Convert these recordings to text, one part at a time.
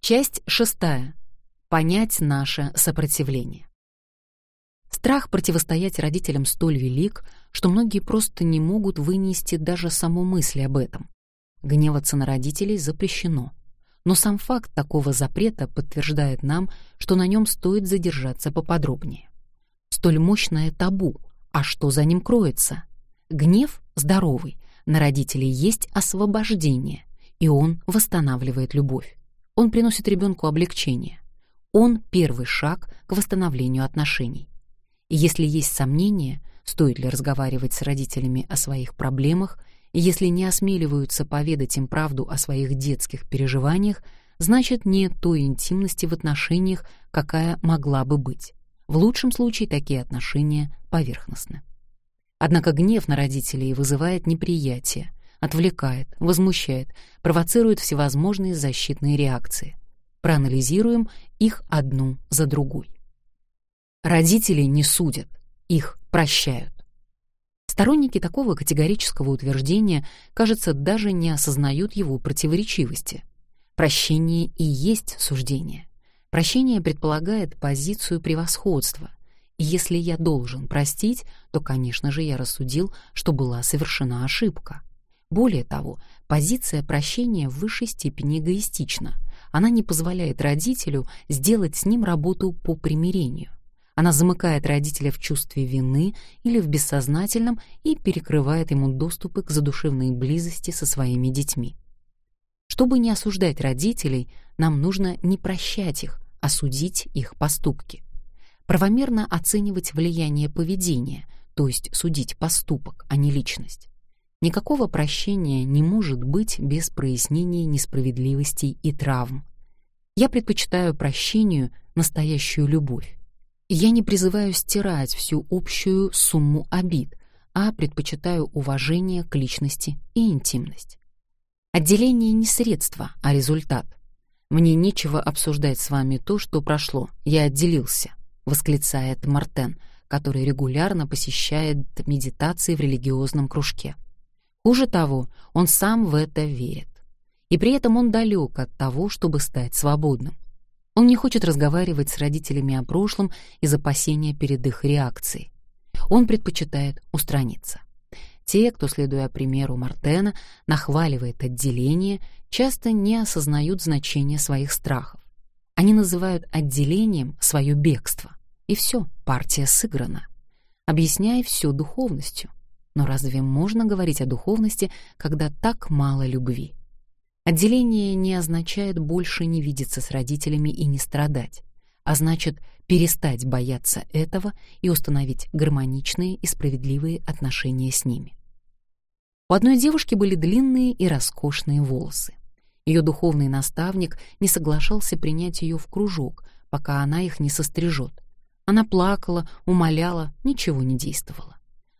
Часть шестая. Понять наше сопротивление. Страх противостоять родителям столь велик, что многие просто не могут вынести даже саму мысль об этом. Гневаться на родителей запрещено. Но сам факт такого запрета подтверждает нам, что на нем стоит задержаться поподробнее. Столь мощное табу, а что за ним кроется? Гнев здоровый, на родителей есть освобождение, и он восстанавливает любовь. Он приносит ребенку облегчение. Он первый шаг к восстановлению отношений. И если есть сомнения, стоит ли разговаривать с родителями о своих проблемах, если не осмеливаются поведать им правду о своих детских переживаниях, значит, нет той интимности в отношениях, какая могла бы быть. В лучшем случае такие отношения поверхностны. Однако гнев на родителей вызывает неприятие, отвлекает, возмущает, провоцирует всевозможные защитные реакции. Проанализируем их одну за другой. Родители не судят, их прощают. Сторонники такого категорического утверждения, кажется, даже не осознают его противоречивости. Прощение и есть суждение. Прощение предполагает позицию превосходства. Если я должен простить, то, конечно же, я рассудил, что была совершена ошибка. Более того, позиция прощения в высшей степени эгоистична. Она не позволяет родителю сделать с ним работу по примирению. Она замыкает родителя в чувстве вины или в бессознательном и перекрывает ему доступы к задушевной близости со своими детьми. Чтобы не осуждать родителей, нам нужно не прощать их, а судить их поступки. Правомерно оценивать влияние поведения, то есть судить поступок, а не личность. Никакого прощения не может быть без прояснения несправедливостей и травм. Я предпочитаю прощению настоящую любовь. Я не призываю стирать всю общую сумму обид, а предпочитаю уважение к личности и интимность. Отделение не средство, а результат. Мне нечего обсуждать с вами то, что прошло. Я отделился, восклицает Мартен, который регулярно посещает медитации в религиозном кружке. Хуже того, он сам в это верит. И при этом он далек от того, чтобы стать свободным. Он не хочет разговаривать с родителями о прошлом из опасения перед их реакцией. Он предпочитает устраниться. Те, кто, следуя примеру Мартена, нахваливает отделение, часто не осознают значения своих страхов. Они называют отделением свое бегство. И все, партия сыграна. Объясняя все духовностью. Но разве можно говорить о духовности, когда так мало любви? Отделение не означает больше не видеться с родителями и не страдать, а значит перестать бояться этого и установить гармоничные и справедливые отношения с ними. У одной девушки были длинные и роскошные волосы. Ее духовный наставник не соглашался принять ее в кружок, пока она их не сострижет. Она плакала, умоляла, ничего не действовало.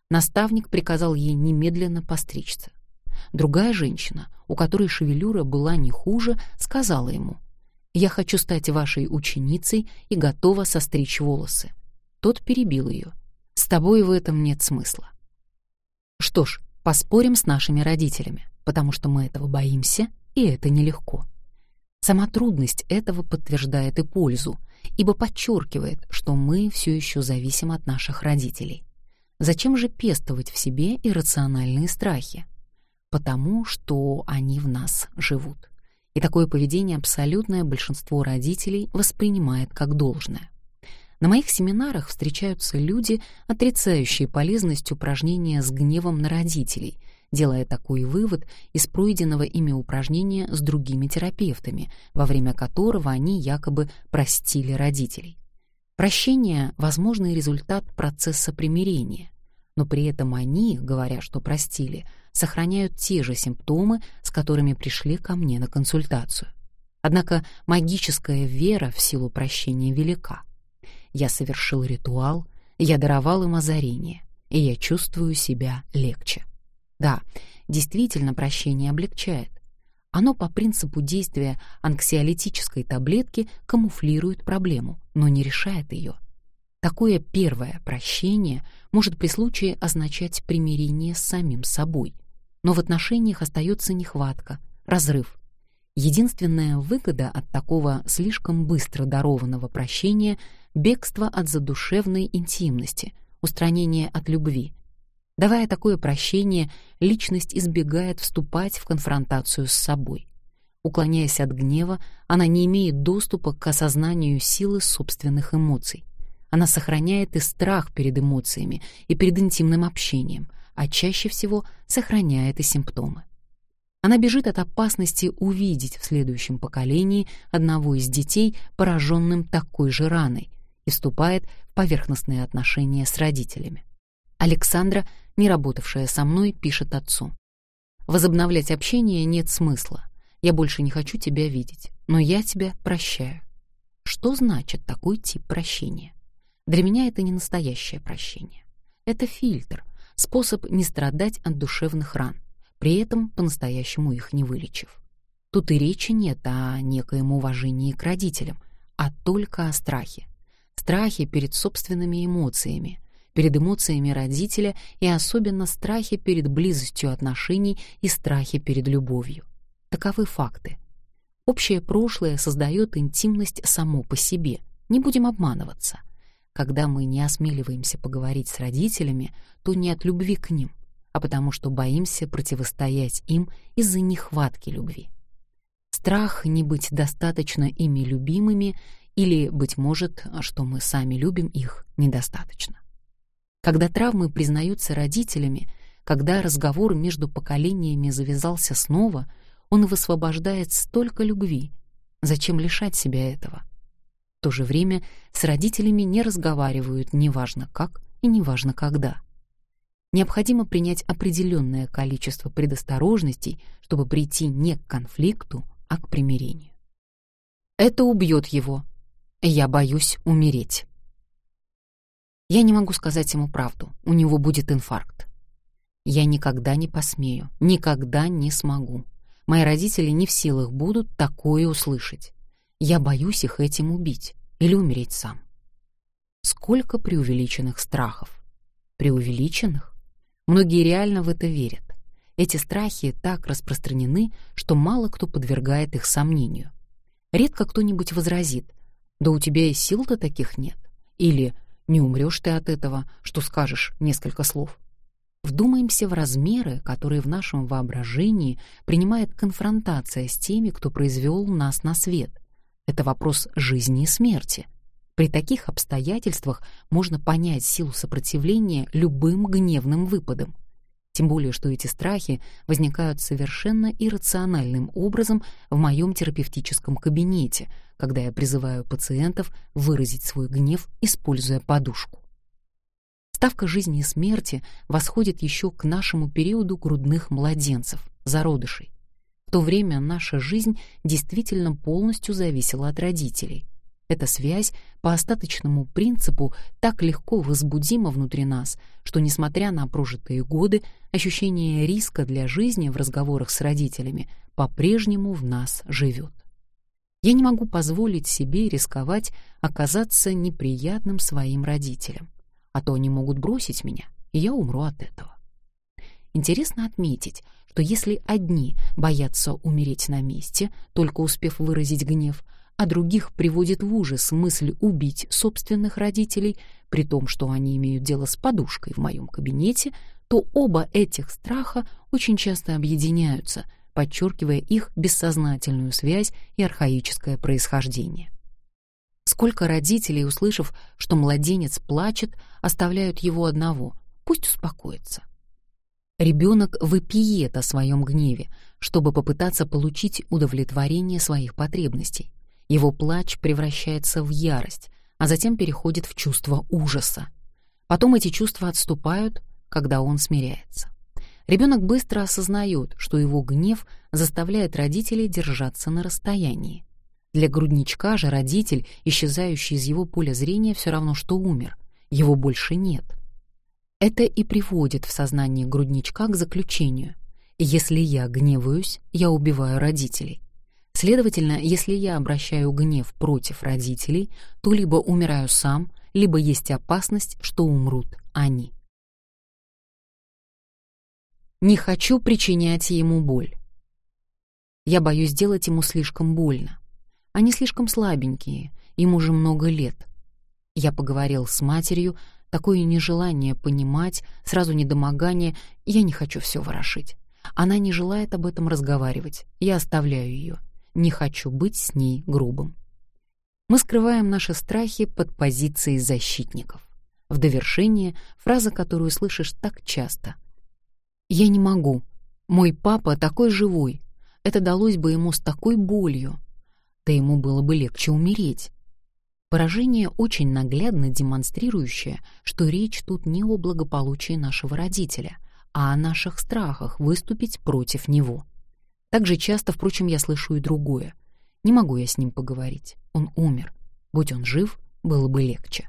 Наставник приказал ей немедленно постричься. Другая женщина, у которой шевелюра была не хуже, сказала ему, «Я хочу стать вашей ученицей и готова состричь волосы». Тот перебил ее. «С тобой в этом нет смысла». Что ж, поспорим с нашими родителями, потому что мы этого боимся, и это нелегко. Сама трудность этого подтверждает и пользу, ибо подчеркивает, что мы все еще зависим от наших родителей. Зачем же пестовать в себе иррациональные страхи? Потому что они в нас живут. И такое поведение абсолютное большинство родителей воспринимает как должное. На моих семинарах встречаются люди, отрицающие полезность упражнения с гневом на родителей, делая такой вывод из пройденного ими упражнения с другими терапевтами, во время которого они якобы простили родителей. Прощение — возможный результат процесса примирения, но при этом они, говоря, что простили, сохраняют те же симптомы, с которыми пришли ко мне на консультацию. Однако магическая вера в силу прощения велика. Я совершил ритуал, я даровал им озарение, и я чувствую себя легче. Да, действительно прощение облегчает, оно по принципу действия анксиолитической таблетки камуфлирует проблему, но не решает ее. Такое первое прощение может при случае означать примирение с самим собой. Но в отношениях остается нехватка, разрыв. Единственная выгода от такого слишком быстро дарованного прощения — бегство от задушевной интимности, устранение от любви. Давая такое прощение, личность избегает вступать в конфронтацию с собой. Уклоняясь от гнева, она не имеет доступа к осознанию силы собственных эмоций. Она сохраняет и страх перед эмоциями, и перед интимным общением, а чаще всего сохраняет и симптомы. Она бежит от опасности увидеть в следующем поколении одного из детей, пораженным такой же раной, и вступает в поверхностные отношения с родителями. Александра, не работавшая со мной, пишет отцу. «Возобновлять общение нет смысла. Я больше не хочу тебя видеть, но я тебя прощаю». Что значит такой тип прощения? Для меня это не настоящее прощение. Это фильтр, способ не страдать от душевных ран при этом по-настоящему их не вылечив. Тут и речи нет о некоем уважении к родителям, а только о страхе. Страхе перед собственными эмоциями, перед эмоциями родителя и особенно страхе перед близостью отношений и страхе перед любовью. Таковы факты. Общее прошлое создает интимность само по себе. Не будем обманываться. Когда мы не осмеливаемся поговорить с родителями, то не от любви к ним, а потому что боимся противостоять им из-за нехватки любви. Страх не быть достаточно ими любимыми или, быть может, что мы сами любим их недостаточно. Когда травмы признаются родителями, когда разговор между поколениями завязался снова, он высвобождает столько любви. Зачем лишать себя этого? В то же время с родителями не разговаривают неважно как и неважно когда необходимо принять определенное количество предосторожностей, чтобы прийти не к конфликту, а к примирению. Это убьет его. Я боюсь умереть. Я не могу сказать ему правду. У него будет инфаркт. Я никогда не посмею, никогда не смогу. Мои родители не в силах будут такое услышать. Я боюсь их этим убить или умереть сам. Сколько преувеличенных страхов. Преувеличенных? Многие реально в это верят. Эти страхи так распространены, что мало кто подвергает их сомнению. Редко кто-нибудь возразит, «Да у тебя и сил-то таких нет», или «Не умрешь ты от этого, что скажешь несколько слов». Вдумаемся в размеры, которые в нашем воображении принимает конфронтация с теми, кто произвел нас на свет. Это вопрос жизни и смерти. При таких обстоятельствах можно понять силу сопротивления любым гневным выпадам. Тем более, что эти страхи возникают совершенно иррациональным образом в моем терапевтическом кабинете, когда я призываю пациентов выразить свой гнев, используя подушку. Ставка жизни и смерти восходит еще к нашему периоду грудных младенцев, зародышей. В то время наша жизнь действительно полностью зависела от родителей — эта связь по остаточному принципу так легко возбудима внутри нас, что, несмотря на прожитые годы, ощущение риска для жизни в разговорах с родителями по-прежнему в нас живет. Я не могу позволить себе рисковать оказаться неприятным своим родителям, а то они могут бросить меня, и я умру от этого. Интересно отметить, что если одни боятся умереть на месте, только успев выразить гнев, а других приводит в ужас мысль убить собственных родителей, при том, что они имеют дело с подушкой в моем кабинете, то оба этих страха очень часто объединяются, подчеркивая их бессознательную связь и архаическое происхождение. Сколько родителей, услышав, что младенец плачет, оставляют его одного, пусть успокоится. Ребенок выпиет о своем гневе, чтобы попытаться получить удовлетворение своих потребностей. Его плач превращается в ярость, а затем переходит в чувство ужаса. Потом эти чувства отступают, когда он смиряется. Ребенок быстро осознает, что его гнев заставляет родителей держаться на расстоянии. Для грудничка же родитель, исчезающий из его поля зрения, все равно, что умер. Его больше нет. Это и приводит в сознание грудничка к заключению. Если я гневаюсь, я убиваю родителей. Следовательно, если я обращаю гнев против родителей, то либо умираю сам, либо есть опасность, что умрут они. Не хочу причинять ему боль. Я боюсь сделать ему слишком больно. Они слишком слабенькие, им уже много лет. Я поговорил с матерью, такое нежелание понимать, сразу недомогание, я не хочу все ворошить. Она не желает об этом разговаривать, я оставляю ее. Не хочу быть с ней грубым. Мы скрываем наши страхи под позицией защитников. В довершение фраза, которую слышишь так часто. «Я не могу. Мой папа такой живой. Это далось бы ему с такой болью. Да ему было бы легче умереть». Поражение очень наглядно демонстрирующее, что речь тут не о благополучии нашего родителя, а о наших страхах выступить против него. Так же часто, впрочем, я слышу и другое. Не могу я с ним поговорить. Он умер. Будь он жив, было бы легче.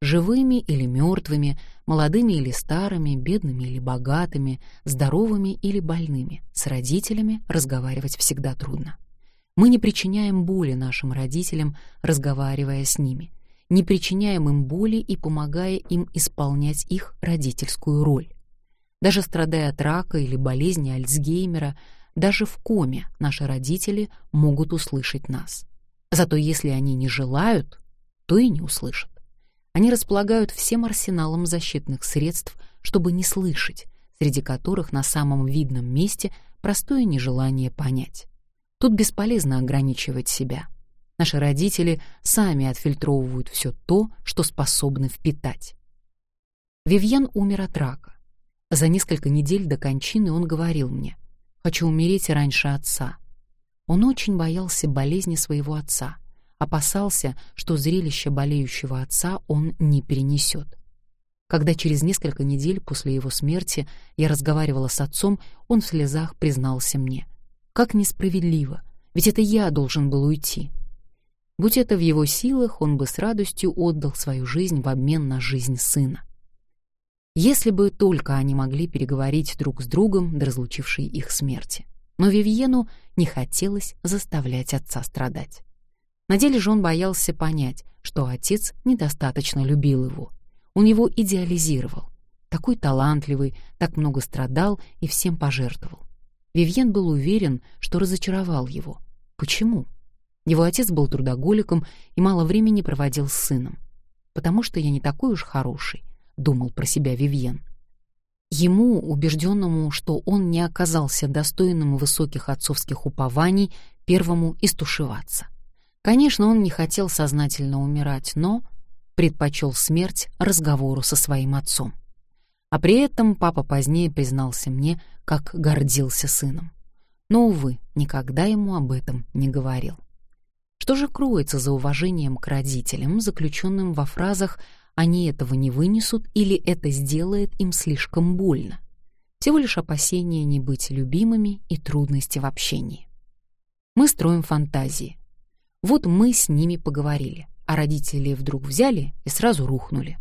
Живыми или мертвыми, молодыми или старыми, бедными или богатыми, здоровыми или больными, с родителями разговаривать всегда трудно. Мы не причиняем боли нашим родителям, разговаривая с ними, не причиняем им боли и помогая им исполнять их родительскую роль. Даже страдая от рака или болезни Альцгеймера, даже в коме наши родители могут услышать нас. Зато если они не желают, то и не услышат. Они располагают всем арсеналом защитных средств, чтобы не слышать, среди которых на самом видном месте простое нежелание понять. Тут бесполезно ограничивать себя. Наши родители сами отфильтровывают все то, что способны впитать. Вивьен умер от рака. За несколько недель до кончины он говорил мне, «Хочу умереть раньше отца». Он очень боялся болезни своего отца, опасался, что зрелище болеющего отца он не перенесет. Когда через несколько недель после его смерти я разговаривала с отцом, он в слезах признался мне. «Как несправедливо, ведь это я должен был уйти». Будь это в его силах, он бы с радостью отдал свою жизнь в обмен на жизнь сына. Если бы только они могли переговорить друг с другом до разлучившей их смерти. Но Вивьену не хотелось заставлять отца страдать. На деле же он боялся понять, что отец недостаточно любил его. Он его идеализировал. Такой талантливый, так много страдал и всем пожертвовал. Вивьен был уверен, что разочаровал его. Почему? Его отец был трудоголиком и мало времени проводил с сыном. «Потому что я не такой уж хороший», — думал про себя Вивьен. Ему, убежденному, что он не оказался достойным высоких отцовских упований, первому истушеваться. Конечно, он не хотел сознательно умирать, но предпочел смерть разговору со своим отцом. А при этом папа позднее признался мне, как гордился сыном. Но, увы, никогда ему об этом не говорил. Что же кроется за уважением к родителям, заключенным во фразах «они этого не вынесут» или «это сделает им слишком больно»? Всего лишь опасения не быть любимыми и трудности в общении. Мы строим фантазии, вот мы с ними поговорили, а родители вдруг взяли и сразу рухнули.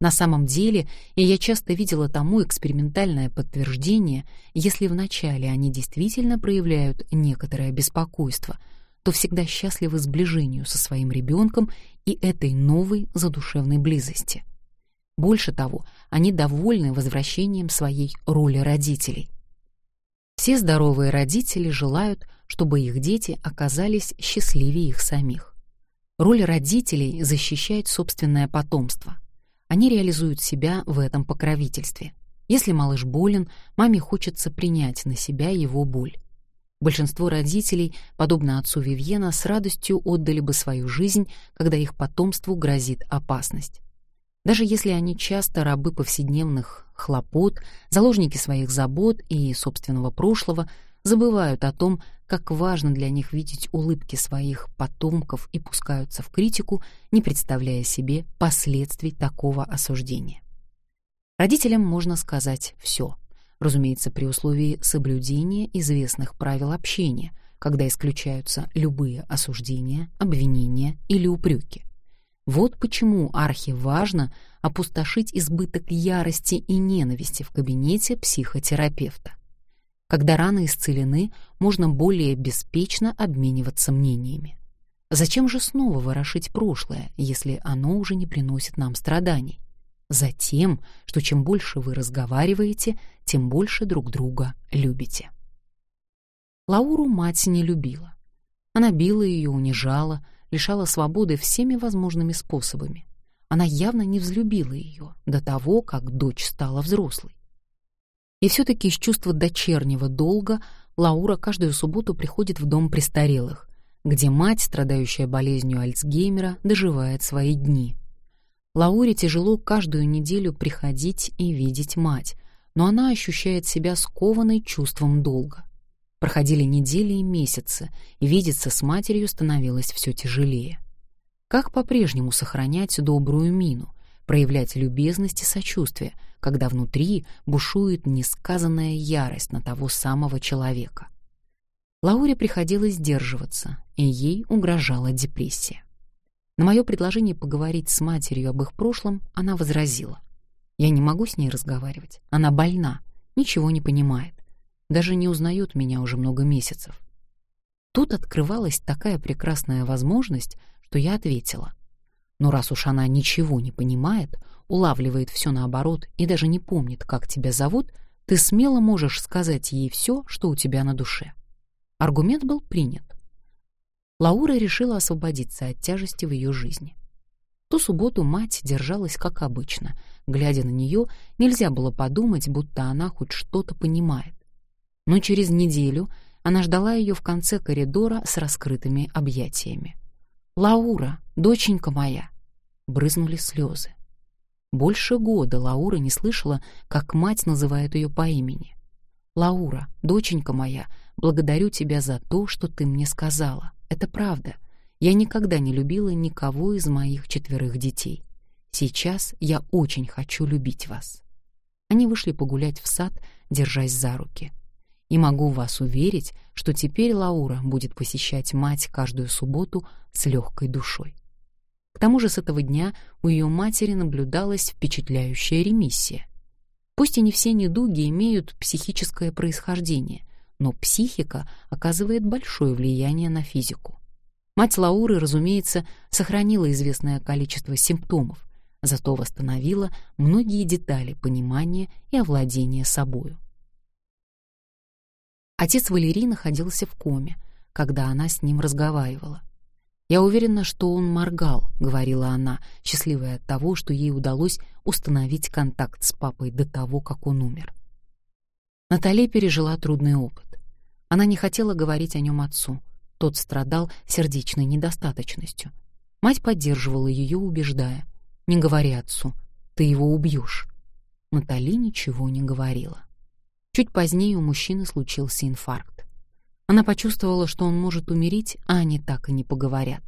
На самом деле, и я часто видела тому экспериментальное подтверждение, если вначале они действительно проявляют некоторое беспокойство, то всегда счастливы сближению со своим ребенком и этой новой задушевной близости. Больше того, они довольны возвращением своей роли родителей. Все здоровые родители желают, чтобы их дети оказались счастливее их самих. Роль родителей — защищать собственное потомство. Они реализуют себя в этом покровительстве. Если малыш болен, маме хочется принять на себя его боль. Большинство родителей, подобно отцу Вивьена, с радостью отдали бы свою жизнь, когда их потомству грозит опасность. Даже если они часто рабы повседневных хлопот, заложники своих забот и собственного прошлого, забывают о том, как важно для них видеть улыбки своих потомков и пускаются в критику, не представляя себе последствий такого осуждения. Родителям можно сказать все, разумеется, при условии соблюдения известных правил общения, когда исключаются любые осуждения, обвинения или упреки. Вот почему архиважно опустошить избыток ярости и ненависти в кабинете психотерапевта. Когда раны исцелены, можно более беспечно обмениваться мнениями. Зачем же снова ворошить прошлое, если оно уже не приносит нам страданий? Затем, что чем больше вы разговариваете, тем больше друг друга любите. Лауру мать не любила. Она била ее, унижала, лишала свободы всеми возможными способами. Она явно не взлюбила ее до того, как дочь стала взрослой. И все-таки из чувства дочернего долга Лаура каждую субботу приходит в дом престарелых, где мать, страдающая болезнью Альцгеймера, доживает свои дни. Лауре тяжело каждую неделю приходить и видеть мать, но она ощущает себя скованной чувством долга. Проходили недели и месяцы, и видеться с матерью становилось все тяжелее. Как по-прежнему сохранять добрую мину, проявлять любезность и сочувствие, когда внутри бушует несказанная ярость на того самого человека? Лауре приходилось сдерживаться, и ей угрожала депрессия. На мое предложение поговорить с матерью об их прошлом она возразила. Я не могу с ней разговаривать. Она больна, ничего не понимает. Даже не узнает меня уже много месяцев. Тут открывалась такая прекрасная возможность, что я ответила. Но раз уж она ничего не понимает, улавливает все наоборот и даже не помнит, как тебя зовут, ты смело можешь сказать ей все, что у тебя на душе. Аргумент был принят. Лаура решила освободиться от тяжести в ее жизни. Ту субботу мать держалась как обычно. Глядя на нее, нельзя было подумать, будто она хоть что-то понимает. Но через неделю она ждала ее в конце коридора с раскрытыми объятиями. «Лаура, доченька моя!» Брызнули слезы. Больше года Лаура не слышала, как мать называет ее по имени. «Лаура, доченька моя, благодарю тебя за то, что ты мне сказала. Это правда. Я никогда не любила никого из моих четверых детей. Сейчас я очень хочу любить вас. Они вышли погулять в сад, держась за руки. И могу вас уверить, что теперь Лаура будет посещать мать каждую субботу с легкой душой. Тому же с этого дня у ее матери наблюдалась впечатляющая ремиссия. Пусть и не все недуги имеют психическое происхождение, но психика оказывает большое влияние на физику. Мать Лауры, разумеется, сохранила известное количество симптомов, зато восстановила многие детали понимания и овладения собою. Отец Валерии находился в коме, когда она с ним разговаривала. «Я уверена, что он моргал», — говорила она, счастливая от того, что ей удалось установить контакт с папой до того, как он умер. Наталья пережила трудный опыт. Она не хотела говорить о нем отцу. Тот страдал сердечной недостаточностью. Мать поддерживала ее, убеждая. «Не говори отцу, ты его убьешь». Натали ничего не говорила. Чуть позднее у мужчины случился инфаркт. Она почувствовала, что он может умереть, а они так и не поговорят.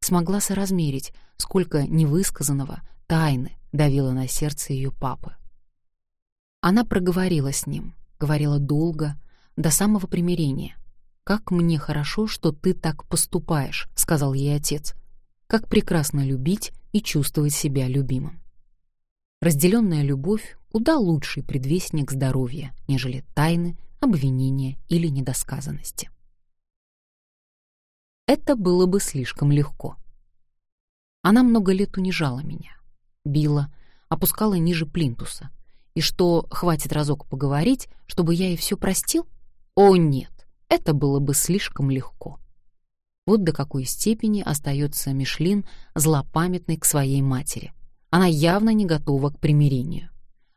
Смогла соразмерить, сколько невысказанного, тайны давило на сердце ее папы. Она проговорила с ним, говорила долго, до самого примирения. «Как мне хорошо, что ты так поступаешь», — сказал ей отец. «Как прекрасно любить и чувствовать себя любимым». Разделенная любовь куда лучший предвестник здоровья, нежели тайны, обвинения или недосказанности. Это было бы слишком легко. Она много лет унижала меня, била, опускала ниже плинтуса. И что, хватит разок поговорить, чтобы я ей все простил? О нет, это было бы слишком легко. Вот до какой степени остается Мишлин злопамятной к своей матери. Она явно не готова к примирению.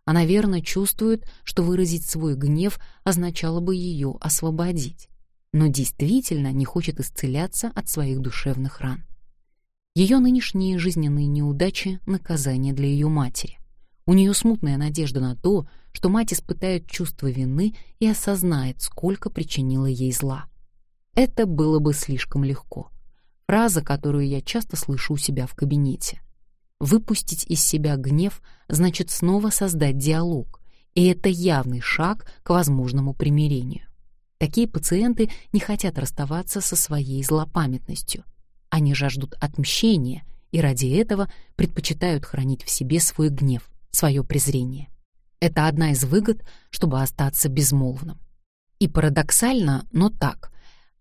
Она верно чувствует, что выразить свой гнев означало бы ее освободить, но действительно не хочет исцеляться от своих душевных ран. Ее нынешние жизненные неудачи — наказание для ее матери. У нее смутная надежда на то, что мать испытает чувство вины и осознает, сколько причинила ей зла. Это было бы слишком легко. Фраза, которую я часто слышу у себя в кабинете. Выпустить из себя гнев значит снова создать диалог, и это явный шаг к возможному примирению. Такие пациенты не хотят расставаться со своей злопамятностью. Они жаждут отмщения и ради этого предпочитают хранить в себе свой гнев, свое презрение. Это одна из выгод, чтобы остаться безмолвным. И парадоксально, но так,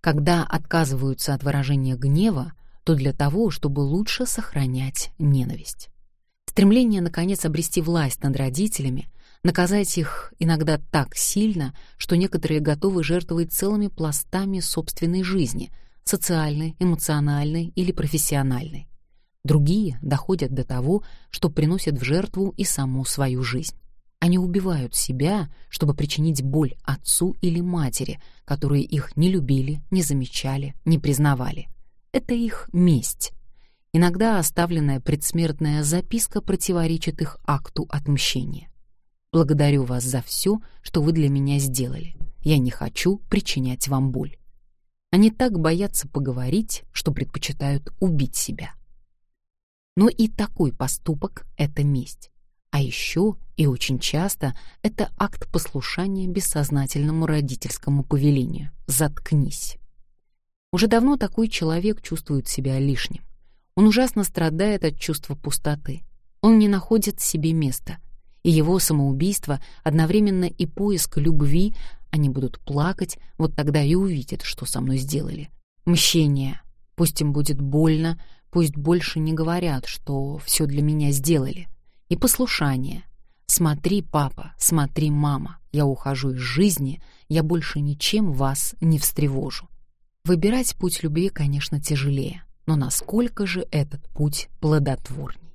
когда отказываются от выражения гнева, то для того, чтобы лучше сохранять ненависть. Стремление, наконец, обрести власть над родителями наказать их иногда так сильно, что некоторые готовы жертвовать целыми пластами собственной жизни — социальной, эмоциональной или профессиональной. Другие доходят до того, что приносят в жертву и саму свою жизнь. Они убивают себя, чтобы причинить боль отцу или матери, которые их не любили, не замечали, не признавали. Это их месть. Иногда оставленная предсмертная записка противоречит их акту отмщения. «Благодарю вас за все, что вы для меня сделали. Я не хочу причинять вам боль». Они так боятся поговорить, что предпочитают убить себя. Но и такой поступок — это месть. А еще и очень часто это акт послушания бессознательному родительскому повелению «заткнись». Уже давно такой человек чувствует себя лишним. Он ужасно страдает от чувства пустоты. Он не находит себе места. И его самоубийство одновременно и поиск любви, они будут плакать, вот тогда и увидят, что со мной сделали. Мщение. Пусть им будет больно, пусть больше не говорят, что все для меня сделали и послушание. Смотри, папа, смотри, мама, я ухожу из жизни, я больше ничем вас не встревожу. Выбирать путь любви, конечно, тяжелее, но насколько же этот путь плодотворнее?